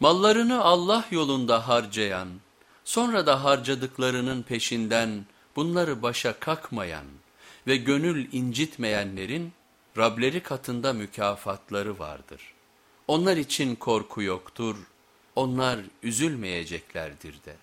Mallarını Allah yolunda harcayan, sonra da harcadıklarının peşinden bunları başa kakmayan ve gönül incitmeyenlerin Rableri katında mükafatları vardır. Onlar için korku yoktur, onlar üzülmeyeceklerdir de.